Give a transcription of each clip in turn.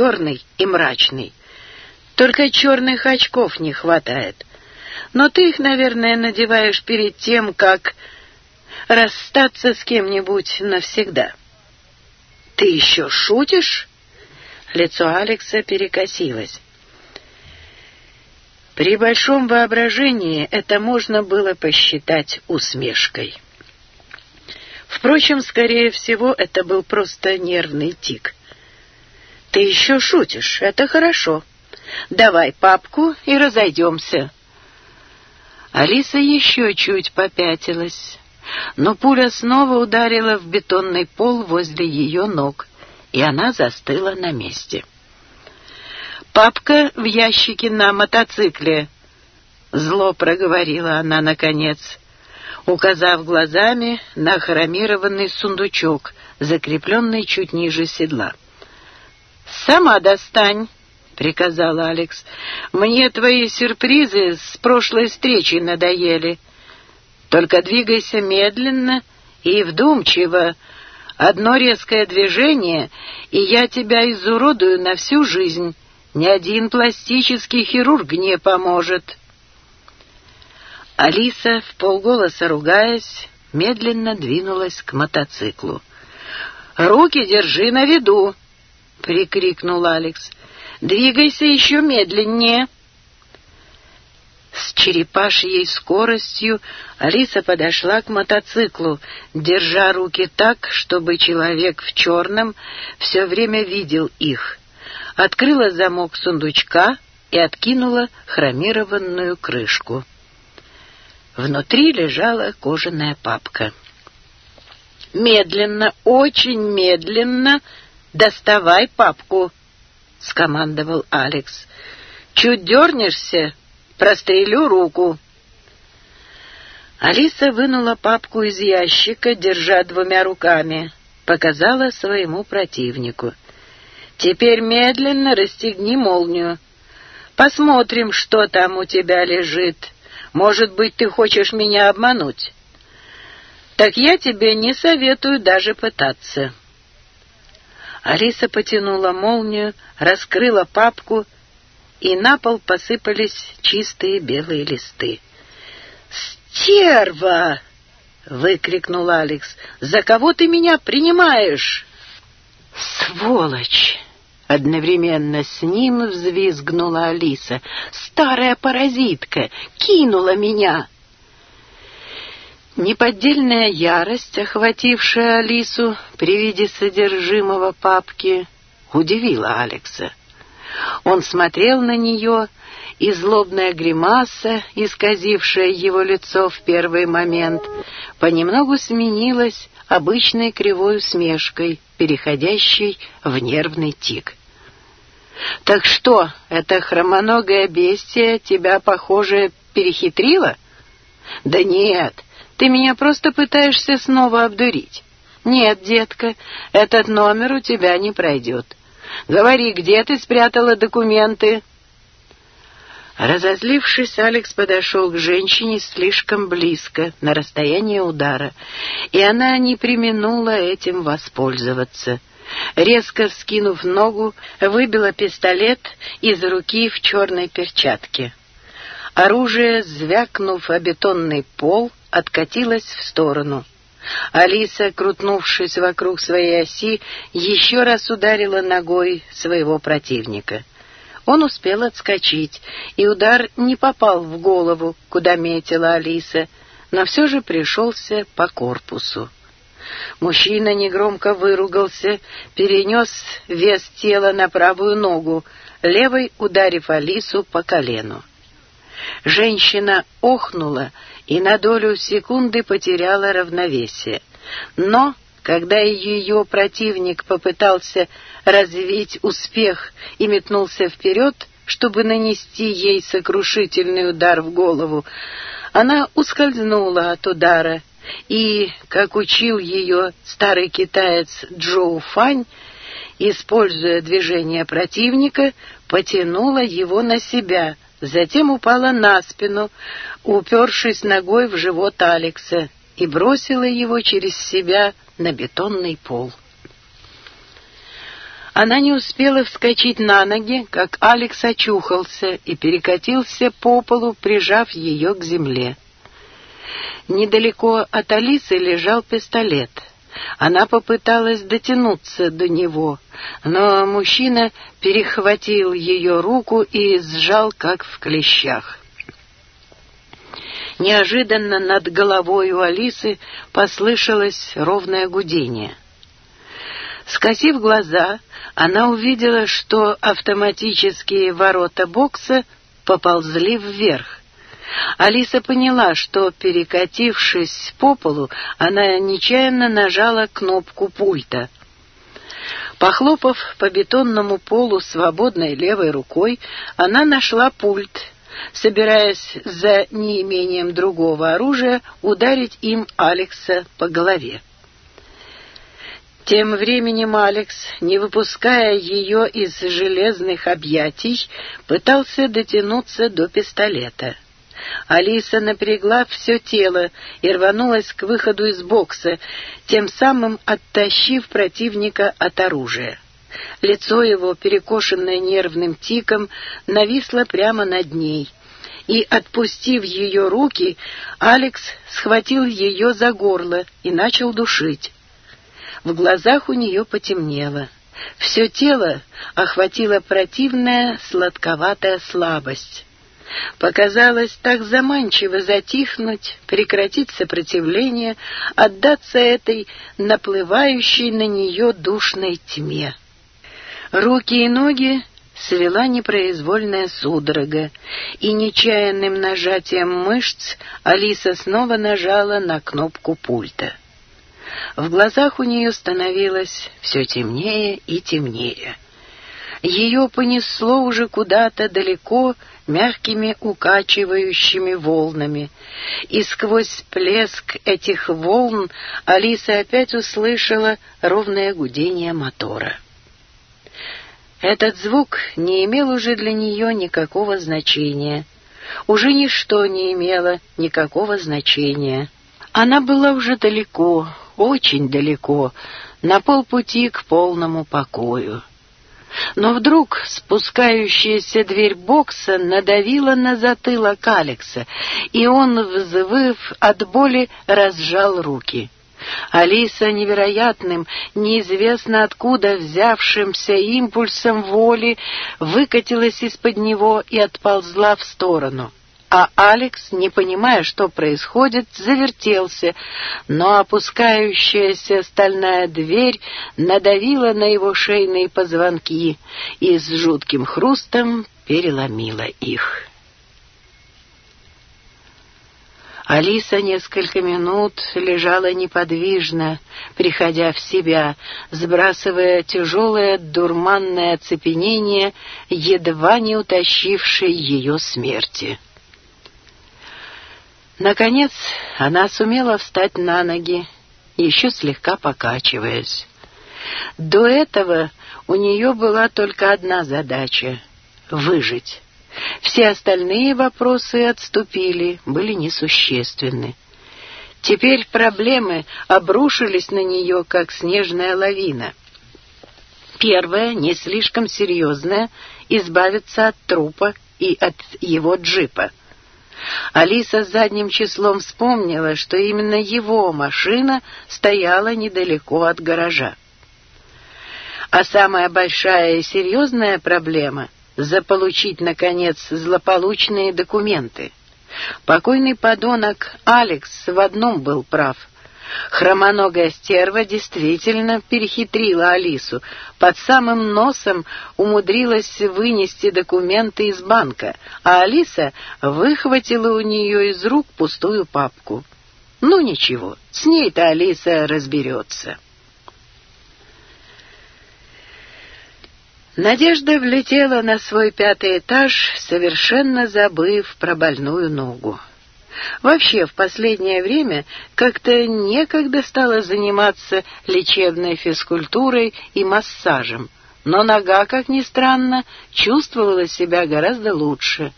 черный и мрачный. Только черных очков не хватает. Но ты их, наверное, надеваешь перед тем, как расстаться с кем-нибудь навсегда. «Ты еще шутишь?» Лицо Алекса перекосилось. При большом воображении это можно было посчитать усмешкой. Впрочем, скорее всего, это был просто нервный тик. «Ты еще шутишь, это хорошо. Давай папку и разойдемся». Алиса еще чуть попятилась, но пуля снова ударила в бетонный пол возле ее ног, и она застыла на месте. «Папка в ящике на мотоцикле», — зло проговорила она наконец, указав глазами на хромированный сундучок, закрепленный чуть ниже седла. «Сама достань!» — приказала Алекс. «Мне твои сюрпризы с прошлой встречи надоели. Только двигайся медленно и вдумчиво. Одно резкое движение, и я тебя изуродую на всю жизнь. Ни один пластический хирург не поможет». Алиса, в полголоса ругаясь, медленно двинулась к мотоциклу. «Руки держи на виду!» прикрикнул Алекс. «Двигайся еще медленнее!» С черепашьей скоростью Алиса подошла к мотоциклу, держа руки так, чтобы человек в черном все время видел их. Открыла замок сундучка и откинула хромированную крышку. Внутри лежала кожаная папка. Медленно, очень медленно доставай папку», — скомандовал Алекс. «Чуть дернешься, прострелю руку». Алиса вынула папку из ящика, держа двумя руками, показала своему противнику. «Теперь медленно расстегни молнию. Посмотрим, что там у тебя лежит. Может быть, ты хочешь меня обмануть?» «Так я тебе не советую даже пытаться». Алиса потянула молнию, раскрыла папку, и на пол посыпались чистые белые листы. «Стерва!» — выкрикнул Алекс. «За кого ты меня принимаешь?» «Сволочь!» — одновременно с ним взвизгнула Алиса. «Старая паразитка! Кинула меня!» Неподдельная ярость, охватившая Алису при виде содержимого папки, удивила Алекса. Он смотрел на нее, и злобная гримаса, исказившая его лицо в первый момент, понемногу сменилась обычной кривой усмешкой, переходящей в нервный тик. «Так что, это хромоногое бестия тебя, похоже, перехитрило? «Да нет!» Ты меня просто пытаешься снова обдурить. Нет, детка, этот номер у тебя не пройдет. Говори, где ты спрятала документы. разозлившись, Алекс подошел к женщине слишком близко, на расстоянии удара, и она не применула этим воспользоваться. Резко вскинув ногу, выбила пистолет из руки в черной перчатке. Оружие, звякнув о бетонный пол, откатилась в сторону. Алиса, крутнувшись вокруг своей оси, еще раз ударила ногой своего противника. Он успел отскочить, и удар не попал в голову, куда метила Алиса, но все же пришелся по корпусу. Мужчина негромко выругался, перенес вес тела на правую ногу, левой ударив Алису по колену. Женщина охнула и на долю секунды потеряла равновесие. Но, когда ее противник попытался развить успех и метнулся вперед, чтобы нанести ей сокрушительный удар в голову, она ускользнула от удара, и, как учил ее старый китаец Джоу Фань, используя движение противника, потянула его на себя — Затем упала на спину, упершись ногой в живот Алекса, и бросила его через себя на бетонный пол. Она не успела вскочить на ноги, как Алекс очухался и перекатился по полу, прижав ее к земле. Недалеко от Алисы лежал пистолет — Она попыталась дотянуться до него, но мужчина перехватил ее руку и сжал, как в клещах. Неожиданно над головой у Алисы послышалось ровное гудение. Скосив глаза, она увидела, что автоматические ворота бокса поползли вверх. Алиса поняла, что, перекатившись по полу, она нечаянно нажала кнопку пульта. Похлопав по бетонному полу свободной левой рукой, она нашла пульт, собираясь за неимением другого оружия ударить им Алекса по голове. Тем временем Алекс, не выпуская ее из железных объятий, пытался дотянуться до пистолета. Алиса напрягла все тело и рванулась к выходу из бокса, тем самым оттащив противника от оружия. Лицо его, перекошенное нервным тиком, нависло прямо над ней. И, отпустив ее руки, Алекс схватил ее за горло и начал душить. В глазах у нее потемнело. Все тело охватила противная сладковатая слабость. Показалось так заманчиво затихнуть, прекратить сопротивление, отдаться этой наплывающей на нее душной тьме. Руки и ноги свела непроизвольная судорога, и нечаянным нажатием мышц Алиса снова нажала на кнопку пульта. В глазах у нее становилось все темнее и темнее — ее понесло уже куда-то далеко мягкими укачивающими волнами. И сквозь плеск этих волн Алиса опять услышала ровное гудение мотора. Этот звук не имел уже для нее никакого значения. Уже ничто не имело никакого значения. Она была уже далеко, очень далеко, на полпути к полному покою. Но вдруг спускающаяся дверь бокса надавила на затылок Алекса, и он, взвыв от боли, разжал руки. Алиса невероятным, неизвестно откуда взявшимся импульсом воли выкатилась из-под него и отползла в сторону — а Алекс, не понимая, что происходит, завертелся, но опускающаяся стальная дверь надавила на его шейные позвонки и с жутким хрустом переломила их. Алиса несколько минут лежала неподвижно, приходя в себя, сбрасывая тяжелое дурманное оцепенение, едва не утащившее ее смерти. Наконец, она сумела встать на ноги, еще слегка покачиваясь. До этого у нее была только одна задача — выжить. Все остальные вопросы отступили, были несущественны. Теперь проблемы обрушились на нее, как снежная лавина. Первое, не слишком серьезное, избавиться от трупа и от его джипа. Алиса задним числом вспомнила, что именно его машина стояла недалеко от гаража. А самая большая и серьезная проблема — заполучить, наконец, злополучные документы. Покойный подонок Алекс в одном был прав — Хромоногая стерва действительно перехитрила Алису. Под самым носом умудрилась вынести документы из банка, а Алиса выхватила у нее из рук пустую папку. Ну ничего, с ней-то Алиса разберется. Надежда влетела на свой пятый этаж, совершенно забыв про больную ногу. Вообще, в последнее время как-то некогда стала заниматься лечебной физкультурой и массажем, но нога, как ни странно, чувствовала себя гораздо лучше.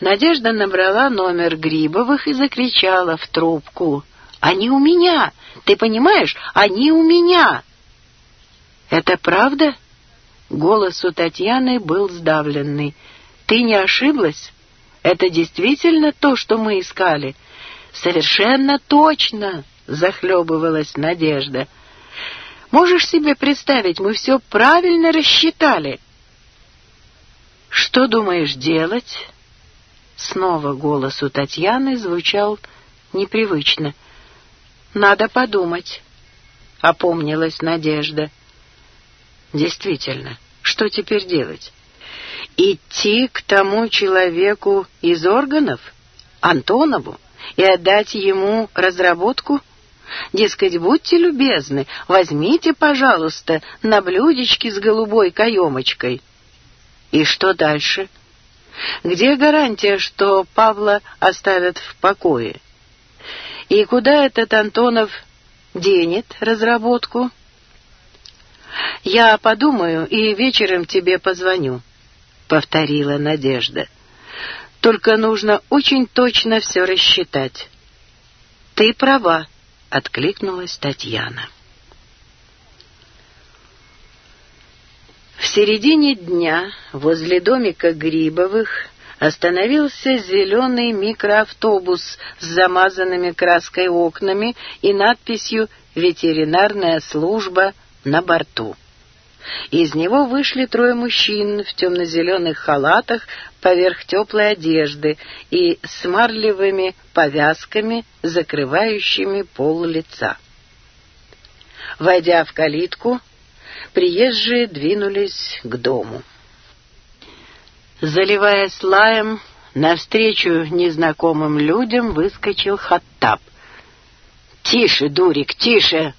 Надежда набрала номер Грибовых и закричала в трубку. «Они у меня! Ты понимаешь, они у меня!» «Это правда?» Голос у Татьяны был сдавленный. «Ты не ошиблась?» Это действительно то, что мы искали?» «Совершенно точно!» — захлебывалась Надежда. «Можешь себе представить, мы все правильно рассчитали!» «Что думаешь делать?» Снова голос у Татьяны звучал непривычно. «Надо подумать», — опомнилась Надежда. «Действительно, что теперь делать? идти к тому человеку из органов, Антонову, и отдать ему разработку? Дескать, будьте любезны, возьмите, пожалуйста, на блюдечке с голубой каемочкой. И что дальше? Где гарантия, что Павла оставят в покое? И куда этот Антонов денет разработку? Я подумаю и вечером тебе позвоню повторила Надежда. «Только нужно очень точно все рассчитать». «Ты права», — откликнулась Татьяна. В середине дня возле домика Грибовых остановился зеленый микроавтобус с замазанными краской окнами и надписью «Ветеринарная служба» на борту. Из него вышли трое мужчин в темно-зеленых халатах поверх теплой одежды и с марлевыми повязками, закрывающими пол лица. Войдя в калитку, приезжие двинулись к дому. Заливаясь лаем, навстречу незнакомым людям выскочил Хаттаб. «Тише, дурик, тише!»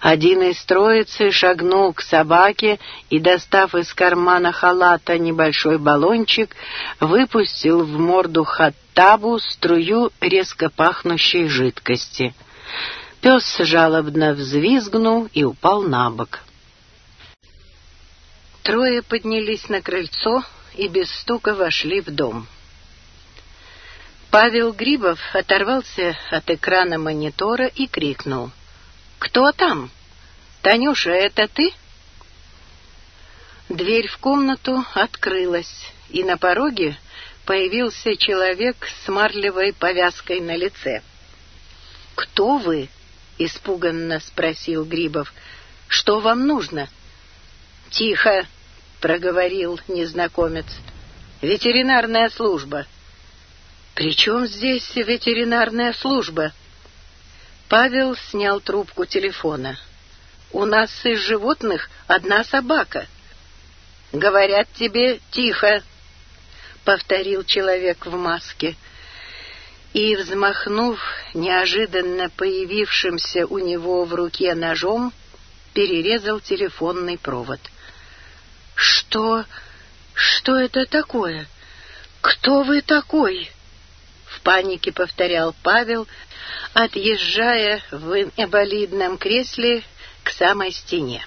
Один из троицы шагнул к собаке и, достав из кармана халата небольшой баллончик, выпустил в морду хаттабу струю резко пахнущей жидкости. Пес жалобно взвизгнул и упал на бок. Трое поднялись на крыльцо и без стука вошли в дом. Павел Грибов оторвался от экрана монитора и крикнул. «Кто там? Танюша, это ты?» Дверь в комнату открылась, и на пороге появился человек с марлевой повязкой на лице. «Кто вы?» — испуганно спросил Грибов. «Что вам нужно?» «Тихо!» — проговорил незнакомец. «Ветеринарная служба». «При чем здесь ветеринарная служба?» Павел снял трубку телефона. «У нас из животных одна собака». «Говорят тебе тихо», — повторил человек в маске. И, взмахнув неожиданно появившимся у него в руке ножом, перерезал телефонный провод. — «Что... что это такое? Кто вы такой?» В панике повторял Павел, отъезжая в инвалидном кресле к самой стене.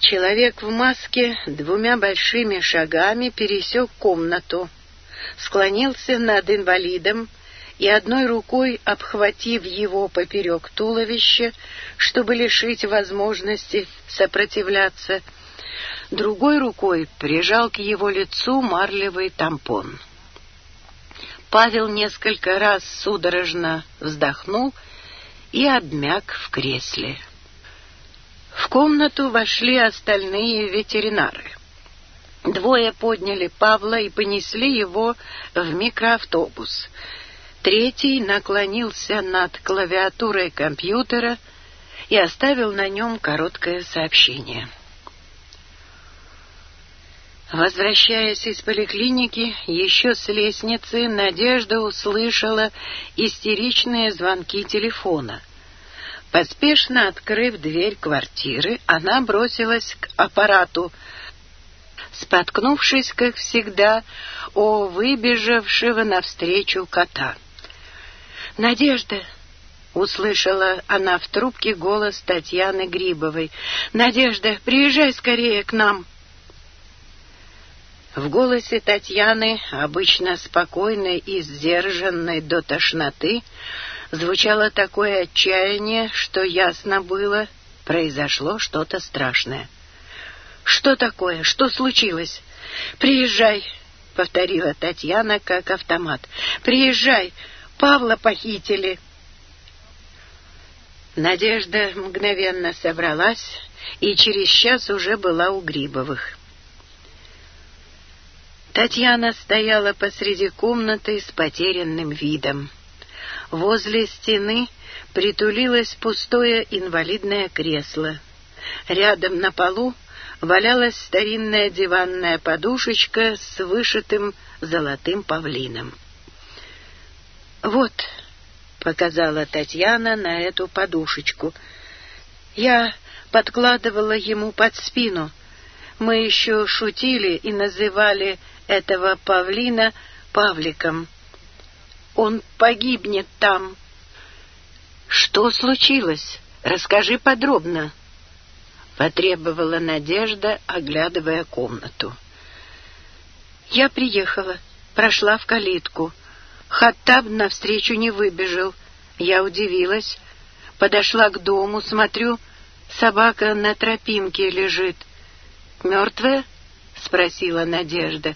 Человек в маске двумя большими шагами пересек комнату, склонился над инвалидом и одной рукой, обхватив его поперек туловища, чтобы лишить возможности сопротивляться, другой рукой прижал к его лицу марлевый тампон. Павел несколько раз судорожно вздохнул и обмяк в кресле. В комнату вошли остальные ветеринары. Двое подняли Павла и понесли его в микроавтобус. Третий наклонился над клавиатурой компьютера и оставил на нем короткое сообщение — Возвращаясь из поликлиники, еще с лестницы Надежда услышала истеричные звонки телефона. Поспешно открыв дверь квартиры, она бросилась к аппарату, споткнувшись, как всегда, о выбежавшего навстречу кота. «Надежда!» — услышала она в трубке голос Татьяны Грибовой. «Надежда, приезжай скорее к нам!» В голосе Татьяны, обычно спокойной и сдержанной до тошноты, звучало такое отчаяние, что ясно было, Произошло что-то страшное. «Что такое? Что случилось? Приезжай!» — повторила Татьяна как автомат. «Приезжай! Павла похитили!» Надежда мгновенно собралась и через час уже была у Грибовых. Татьяна стояла посреди комнаты с потерянным видом. Возле стены притулилось пустое инвалидное кресло. Рядом на полу валялась старинная диванная подушечка с вышитым золотым павлином. «Вот», — показала Татьяна на эту подушечку, — «я подкладывала ему под спину». Мы еще шутили и называли этого павлина Павликом. Он погибнет там. Что случилось? Расскажи подробно. Потребовала Надежда, оглядывая комнату. Я приехала, прошла в калитку. Хаттаб навстречу не выбежал. Я удивилась. Подошла к дому, смотрю, собака на тропинке лежит. «Мертвая?» — спросила Надежда.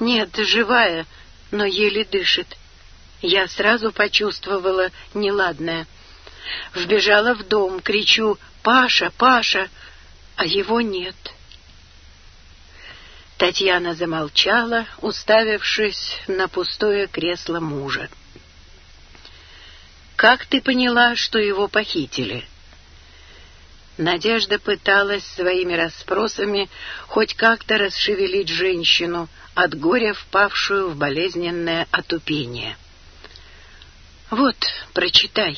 «Нет, живая, но еле дышит». Я сразу почувствовала неладное. Вбежала в дом, кричу «Паша, Паша!», а его нет. Татьяна замолчала, уставившись на пустое кресло мужа. «Как ты поняла, что его похитили?» Надежда пыталась своими расспросами хоть как-то расшевелить женщину, от горя впавшую в болезненное отупение. «Вот, прочитай».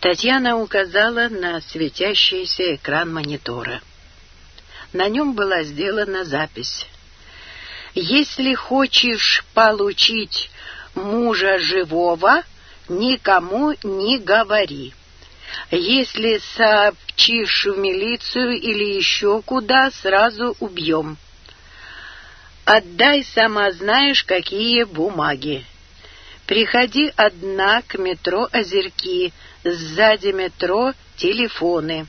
Татьяна указала на светящийся экран монитора. На нем была сделана запись. «Если хочешь получить мужа живого, никому не говори». Если сообщишь в милицию или еще куда, сразу убьем. Отдай сама знаешь, какие бумаги. Приходи одна к метро Озерки, сзади метро телефоны.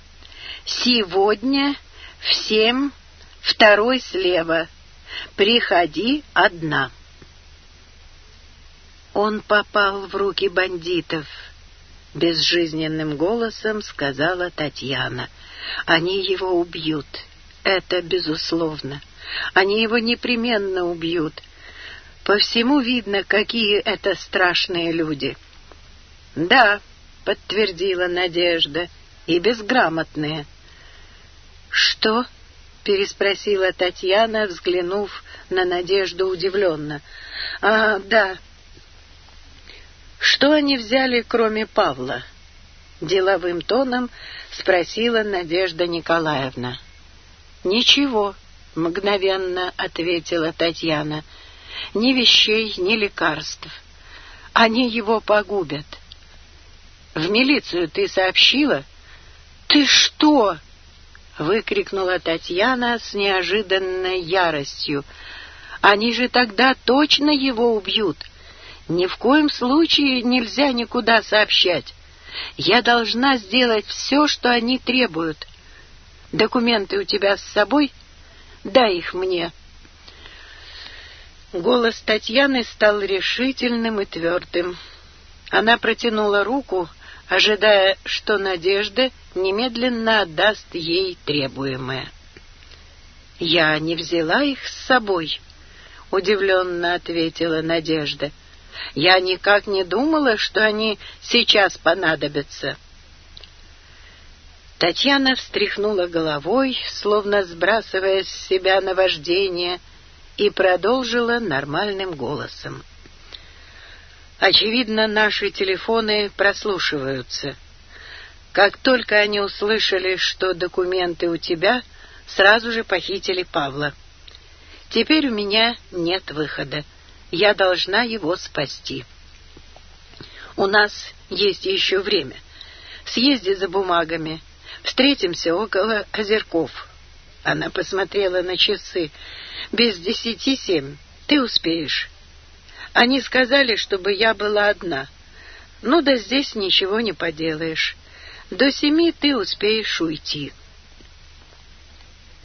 Сегодня в семь, второй слева. Приходи одна. Он попал в руки бандитов, безжизненным голосом сказала Татьяна. «Они его убьют. Это безусловно. Они его непременно убьют. По всему видно, какие это страшные люди». «Да», — подтвердила Надежда, — «и безграмотные». «Что?» — переспросила Татьяна, взглянув на Надежду удивленно. «А, да, что они взяли, кроме Павла? Деловым тоном спросила Надежда Николаевна. Ничего, мгновенно ответила Татьяна. Ни вещей, ни лекарств. Они его погубят. В милицию ты сообщила? Ты что? выкрикнула Татьяна с неожиданной яростью. Они же тогда точно его убьют. Ни в коем случае нельзя никуда сообщать. Я должна сделать все, что они требуют. Документы у тебя с собой? Дай их мне. Голос Татьяны стал решительным и твердым. Она протянула руку, ожидая, что Надежда немедленно отдаст ей требуемое. «Я не взяла их с собой», — удивленно ответила Надежда. — я никак не думала, что они сейчас понадобятся. Татьяна встряхнула головой, словно сбрасывая с себя наваждение, и продолжила нормальным голосом. Очевидно, наши телефоны прослушиваются. Как только они услышали, что документы у тебя, сразу же похитили Павла. Теперь у меня нет выхода. Я должна его спасти. У нас есть еще время. Съезди за бумагами. Встретимся около озерков. Она посмотрела на часы. Без десяти семь. Ты успеешь. Они сказали, чтобы я была одна. Ну да здесь ничего не поделаешь. До семи ты успеешь уйти.